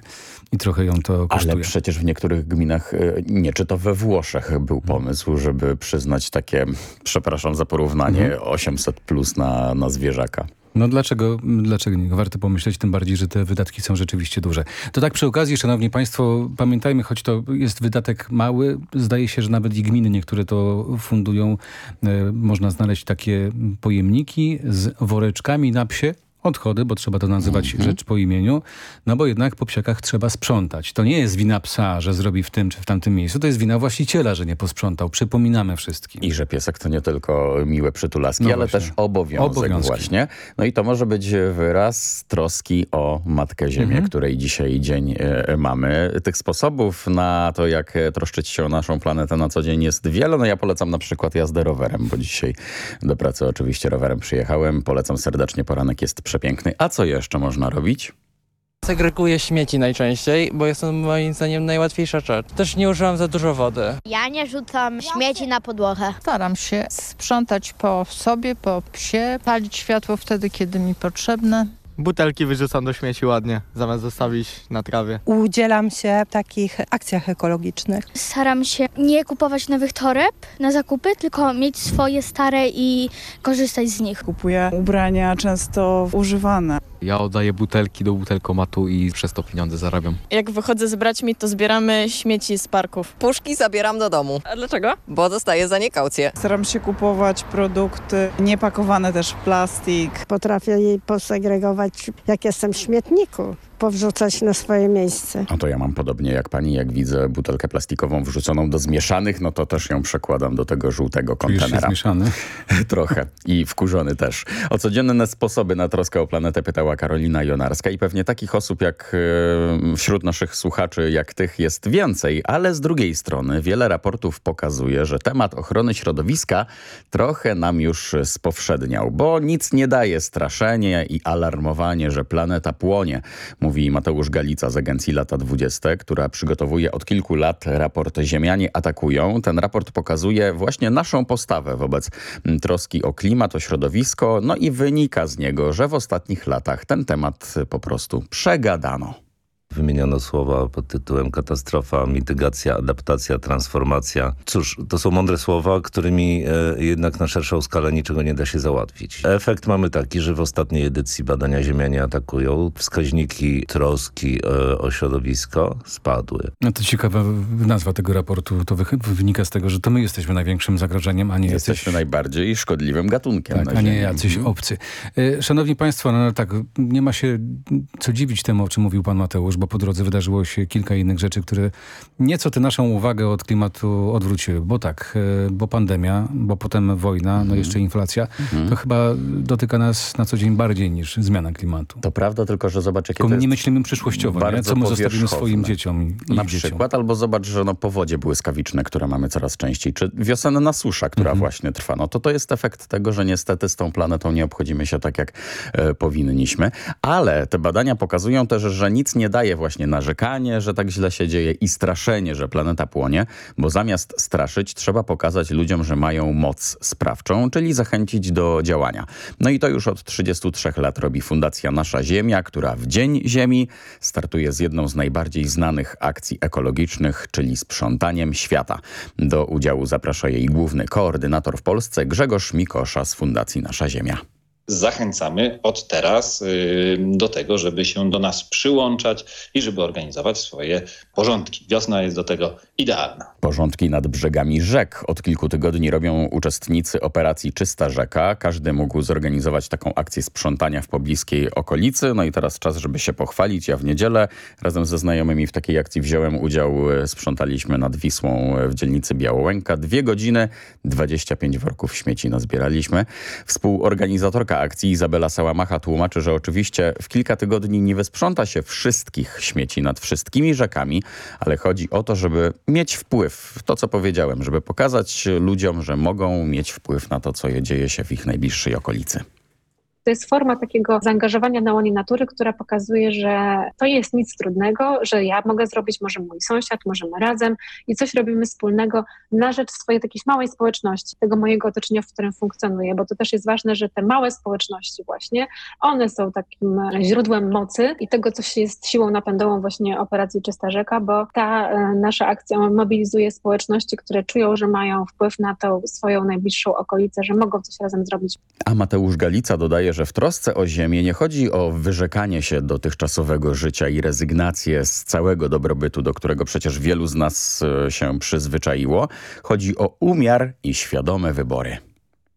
I trochę ją to kosztuje. Ale przecież w niektórych gminach, e, nie, czy to we Włoszech był pomysł, żeby przyznać takie, przepraszam za porównanie, 800 plus na, na zwierzaka. No dlaczego, dlaczego nie? Warto pomyśleć, tym bardziej, że te wydatki są rzeczywiście duże. To tak przy okazji, szanowni państwo, pamiętajmy, choć to jest wydatek mały, zdaje się, że nawet i gminy niektóre to fundują. E, można znaleźć takie pojemniki z woreczkami na psie, odchody, bo trzeba to nazywać rzecz po imieniu, no bo jednak po psiakach trzeba sprzątać. To nie jest wina psa, że zrobi w tym czy w tamtym miejscu, to jest wina właściciela, że nie posprzątał. Przypominamy wszystkim. I że piesek to nie tylko miłe przytulaski, No ale właśnie. też obowiązek Obowiązki. właśnie. No i to może być wyraz troski o Matkę Ziemię, Mhm. której dzisiaj dzień e, mamy. Tych sposobów na to, jak e, troszczyć się o naszą planetę na co dzień jest wiele. No ja polecam na przykład jazdę rowerem, bo dzisiaj do pracy oczywiście rowerem przyjechałem. Polecam serdecznie, poranek jest przepiękny. A co jeszcze można robić? Segreguję śmieci najczęściej, bo jest to moim zdaniem najłatwiejsza rzecz. Też nie używam za dużo wody. Ja nie rzucam śmieci na podłogę. Staram się sprzątać po sobie, po psie, palić światło wtedy, kiedy mi potrzebne. Butelki wyrzucam do śmieci ładnie, zamiast zostawić na trawie. Udzielam się w takich akcjach ekologicznych. Staram się nie kupować nowych toreb na zakupy, tylko mieć swoje stare i korzystać z nich. Kupuję ubrania często używane. Ja oddaję butelki do butelkomatu i przez to pieniądze zarabiam. Jak wychodzę z braćmi, to zbieramy śmieci z parków. Puszki zabieram do domu. A dlaczego? Bo dostaję za nie kaucję. Staram się kupować produkty niepakowane też w plastik. Potrafię jej posegregować, jak jestem w śmietniku, powrzucać na swoje miejsce. No to ja mam podobnie jak pani, jak widzę butelkę plastikową wrzuconą do zmieszanych, no to też ją przekładam do tego żółtego Czujesz kontenera. zmieszany? Trochę. I wkurzony też. O codzienne sposoby na troskę o planetę pytała Karolina Jonarska i pewnie takich osób jak e, wśród naszych słuchaczy, jak tych jest więcej, ale z drugiej strony wiele raportów pokazuje, że temat ochrony środowiska trochę nam już spowszedniał, bo nic nie daje straszenie i alarmowanie, że planeta płonie, mówi Mateusz Galica z agencji Lata 20, która przygotowuje od kilku lat raport Ziemianie atakują. Ten raport pokazuje właśnie naszą postawę wobec mm, troski o klimat, o środowisko, no i wynika z niego, że w ostatnich latach ten temat po prostu przegadano. Wymieniono słowa pod tytułem katastrofa, mitygacja, adaptacja, transformacja. Cóż, to są mądre słowa, którymi e, jednak na szerszą skalę niczego nie da się załatwić. Efekt mamy taki, że w ostatniej edycji badania Ziemianie atakują. Wskaźniki troski e, o środowisko spadły. No to ciekawa nazwa tego raportu. To wy, wynika z tego, że to my jesteśmy największym zagrożeniem, a nie Jesteśmy jacyś... najbardziej szkodliwym gatunkiem Tak, na a nie jacyś Mhm. obcy. E, Szanowni Państwo, no tak, nie ma się co dziwić temu, o czym mówił pan Mateusz, bo po drodze wydarzyło się kilka innych rzeczy, które nieco tę naszą uwagę od klimatu odwróciły. Bo tak, e, bo pandemia, bo potem wojna, Mhm. no jeszcze inflacja, to chyba dotyka nas na co dzień bardziej niż zmiana klimatu. To prawda, tylko że zobacz, jakie Tylko to jest nie myślimy przyszłościowo, nie? co my zostawimy swoim dzieciom i Na ich dzieciom. przykład, albo zobacz, że no powodzie błyskawiczne, które mamy coraz częściej, czy wiosenna susza, która Mhm. właśnie trwa. No to to jest efekt tego, że niestety z tą planetą nie obchodzimy się tak, jak e, powinniśmy. Ale te badania pokazują też, że nic nie daje właśnie narzekanie, że tak źle się dzieje i straszenie, że planeta płonie, bo zamiast straszyć, trzeba pokazać ludziom, że mają moc sprawczą, czyli zachęcić do działania. No i to już od 33 lat robi Fundacja Nasza Ziemia, która w Dzień Ziemi startuje z jedną z najbardziej znanych akcji ekologicznych, czyli sprzątaniem świata. Do udziału zaprasza jej główny koordynator w Polsce Grzegorz Mikosza z Fundacji Nasza Ziemia. Zachęcamy od teraz y, do tego, żeby się do nas przyłączać i żeby organizować swoje porządki. Wiosna jest do tego idealna. Porządki nad brzegami rzek od kilku tygodni robią uczestnicy operacji Czysta Rzeka. Każdy mógł zorganizować taką akcję sprzątania w pobliskiej okolicy. No i teraz czas, żeby się pochwalić. Ja w niedzielę razem ze znajomymi w takiej akcji wziąłem udział. Sprzątaliśmy nad Wisłą w dzielnicy Białołęka. Dwie godziny, 25 worków śmieci nazbieraliśmy. Współorganizatorka Akcji Izabela Sałamacha tłumaczy, że oczywiście w kilka tygodni nie wysprząta się wszystkich śmieci nad wszystkimi rzekami, ale chodzi o to, żeby mieć wpływ, to co powiedziałem, żeby pokazać ludziom, że mogą mieć wpływ na to, co dzieje się w ich najbliższej okolicy. To jest forma takiego zaangażowania na łonie natury, która pokazuje, że to jest nic trudnego, że ja mogę zrobić, może mój sąsiad, możemy razem i coś robimy wspólnego na rzecz swojej takiej małej społeczności, tego mojego otoczenia, w którym funkcjonuję, bo to też jest ważne, że te małe społeczności właśnie, one są takim źródłem mocy i tego, co jest siłą napędową właśnie operacji Czysta Rzeka, bo ta e, nasza akcja mobilizuje społeczności, które czują, że mają wpływ na tą swoją najbliższą okolicę, że mogą coś razem zrobić. A Mateusz Galica dodaje, że w trosce o ziemię nie chodzi o wyrzekanie się dotychczasowego życia i rezygnację z całego dobrobytu, do którego przecież wielu z nas e, się przyzwyczaiło. Chodzi o umiar i świadome wybory.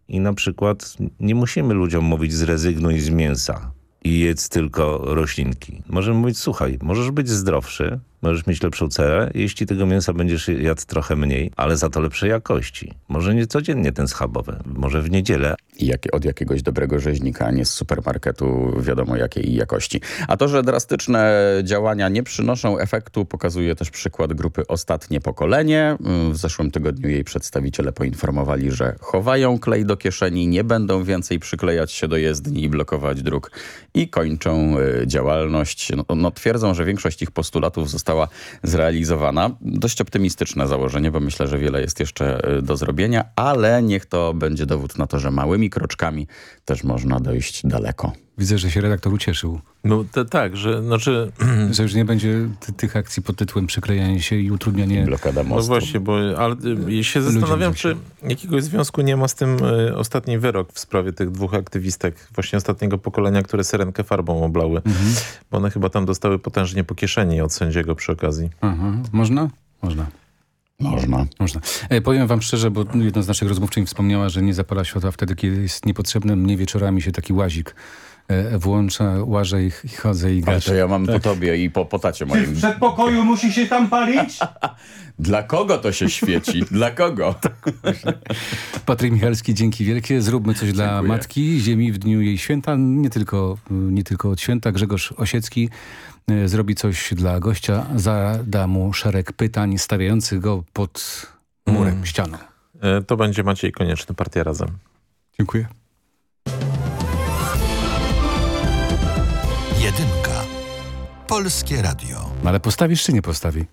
I na przykład nie musimy ludziom mówić zrezygnuj z mięsa i jedz tylko roślinki. Możemy mówić, słuchaj, możesz być zdrowszy, możesz mieć lepszą cerę, jeśli tego mięsa będziesz jadł trochę mniej, ale za to lepszej jakości. Może nie codziennie ten schabowy, może w niedzielę. Jak, od jakiegoś dobrego rzeźnika, nie z supermarketu wiadomo jakiej jakości. A to, że drastyczne działania nie przynoszą efektu, pokazuje też przykład grupy Ostatnie Pokolenie. W zeszłym tygodniu jej przedstawiciele poinformowali, że chowają klej do kieszeni, nie będą więcej przyklejać się do jezdni i blokować dróg i kończą y, działalność. No, no, twierdzą, że większość ich postulatów została zrealizowana. Dość optymistyczne założenie, bo myślę, że wiele jest jeszcze y, do zrobienia, ale niech to będzie dowód na to, że małymi kroczkami też można dojść daleko. Widzę, że się redaktor ucieszył. No to, tak, że znaczy... że już nie będzie ty, tych akcji pod tytułem przyklejanie się i utrudnianie... Blokada mostu. No właśnie, bo ale y, się zastanawiam, czy jakiegoś związku nie ma z tym y, ostatni wyrok w sprawie tych dwóch aktywistek właśnie ostatniego pokolenia, które syrenkę farbą oblały. Mhm. Bo one chyba tam dostały potężnie po kieszeni od sędziego przy okazji. Aha. Można? Można. Można. Można. E, powiem wam szczerze, bo jedna z naszych rozmówczyń wspomniała, że nie zapala światła wtedy, kiedy jest niepotrzebne. Mnie wieczorami się taki łazik włącza, łażę i, i chodzę i Ale gaszę. to ja mam po tobie i po, po tacie moim. przedpokoju musi się tam palić? Dla kogo to się świeci? Dla kogo? Patryk Michalski, dzięki wielkie. Zróbmy coś dla Dziękuję. Matki Ziemi w dniu jej święta. Nie tylko, nie tylko od święta. Grzegorz Osiecki e, zrobi coś dla gościa. Zada mu szereg pytań stawiających go pod murem, Mm. ścianą. E, To będzie Maciej Konieczny, Partia Razem. Dziękuję. Polskie Radio. Ale postawisz czy nie postawi?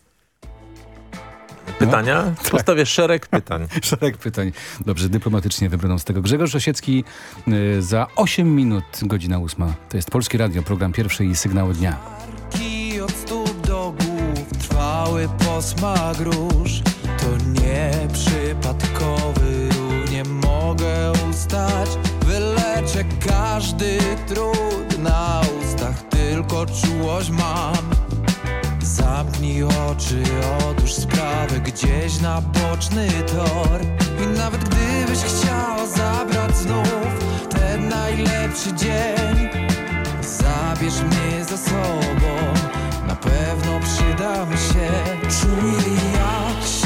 Pytania? Postawię szereg pytań. Szereg pytań. Dobrze, dyplomatycznie wybrano z tego. Grzegorz Osiecki y, za 8 minut, godzina 8. To jest Polskie Radio, program pierwszy i sygnał dnia. Od stóp do głów trwały posmak róż To nie przypadkowy ruch, nie mogę ustać Wyleczę każdy trud na tylko czułość mam. Zamknij oczy, odłóż sprawę gdzieś na boczny tor. I nawet gdybyś chciał zabrać znów ten najlepszy dzień Zabierz mnie za sobą, na pewno przydam się. Czuję jak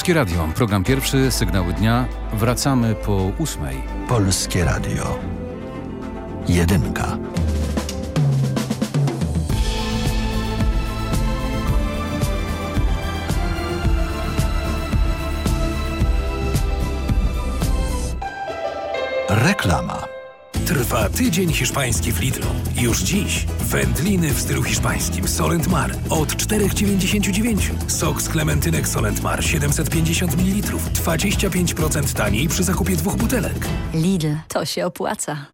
Polskie Radio, program pierwszy, sygnały dnia. Wracamy po ósmej. Polskie Radio. Jedynka. Reklama. Trwa tydzień hiszpański w Lidlu. Już dziś wędliny w stylu hiszpańskim Solent Mar od 4,99. Sok z klementynek Solent Mar 750 ml. 25% taniej przy zakupie dwóch butelek. Lidl, to się opłaca.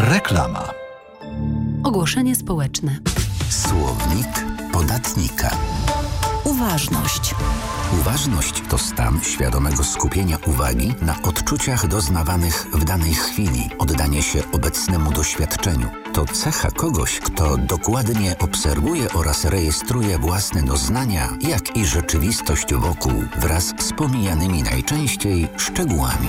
Reklama. Ogłoszenie społeczne. Słownik podatnika. Uważność. Uważność to stan świadomego skupienia uwagi na odczuciach doznawanych w danej chwili, oddanie się obecnemu doświadczeniu. To cecha kogoś, kto dokładnie obserwuje oraz rejestruje własne doznania, jak i rzeczywistość wokół wraz z pomijanymi najczęściej szczegółami.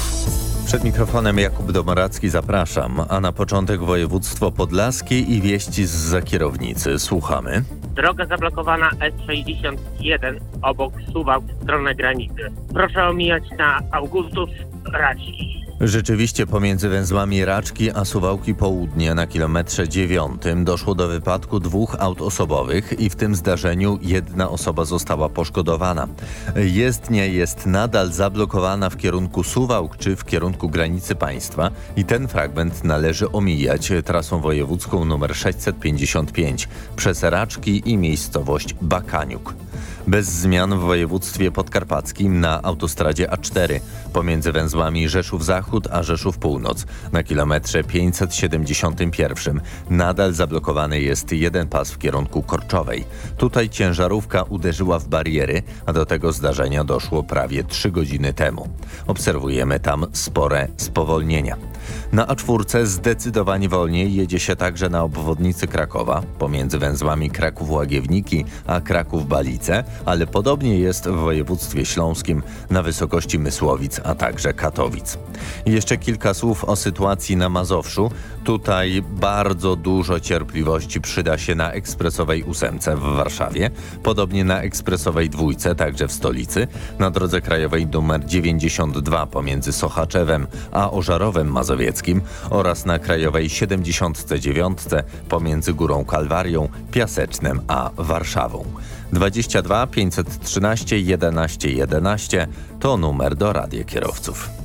Przed mikrofonem Jakub Domoracki zapraszam, a na początek województwo podlaskie i wieści z kierownicy. Słuchamy. Droga zablokowana S61 obok Suwałk w stronę granicy. Proszę omijać na Augustus Raci. Rzeczywiście pomiędzy węzłami Raczki a Suwałki Południe na kilometrze dziewiątym doszło do wypadku dwóch aut osobowych i w tym zdarzeniu jedna osoba została poszkodowana. Jezdnia jest nadal zablokowana w kierunku Suwałk czy w kierunku granicy państwa i ten fragment należy omijać trasą wojewódzką nr 655 przez Raczki i miejscowość Bakaniuk. Bez zmian w województwie podkarpackim na autostradzie A4 pomiędzy węzłami Rzeszów Zachód a Rzeszów Północ na kilometrze 571 nadal zablokowany jest jeden pas w kierunku Korczowej. Tutaj ciężarówka uderzyła w bariery, a do tego zdarzenia doszło prawie 3 godziny temu. Obserwujemy tam spore spowolnienia. Na A4 zdecydowanie wolniej jedzie się także na obwodnicy Krakowa, pomiędzy węzłami Kraków-Łagiewniki a Kraków-Balice, ale podobnie jest w województwie śląskim na wysokości Mysłowic, a także Katowic. Jeszcze kilka słów o sytuacji na Mazowszu. Tutaj bardzo dużo cierpliwości przyda się na ekspresowej ósemce w Warszawie, podobnie na ekspresowej dwójce, także w stolicy, na drodze krajowej numer 92 pomiędzy Sochaczewem a Ożarowem Mazowieckim oraz na krajowej 79 pomiędzy Górą Kalwarią, Piasecznem a Warszawą. 22 513 11 11 to numer do radia kierowców.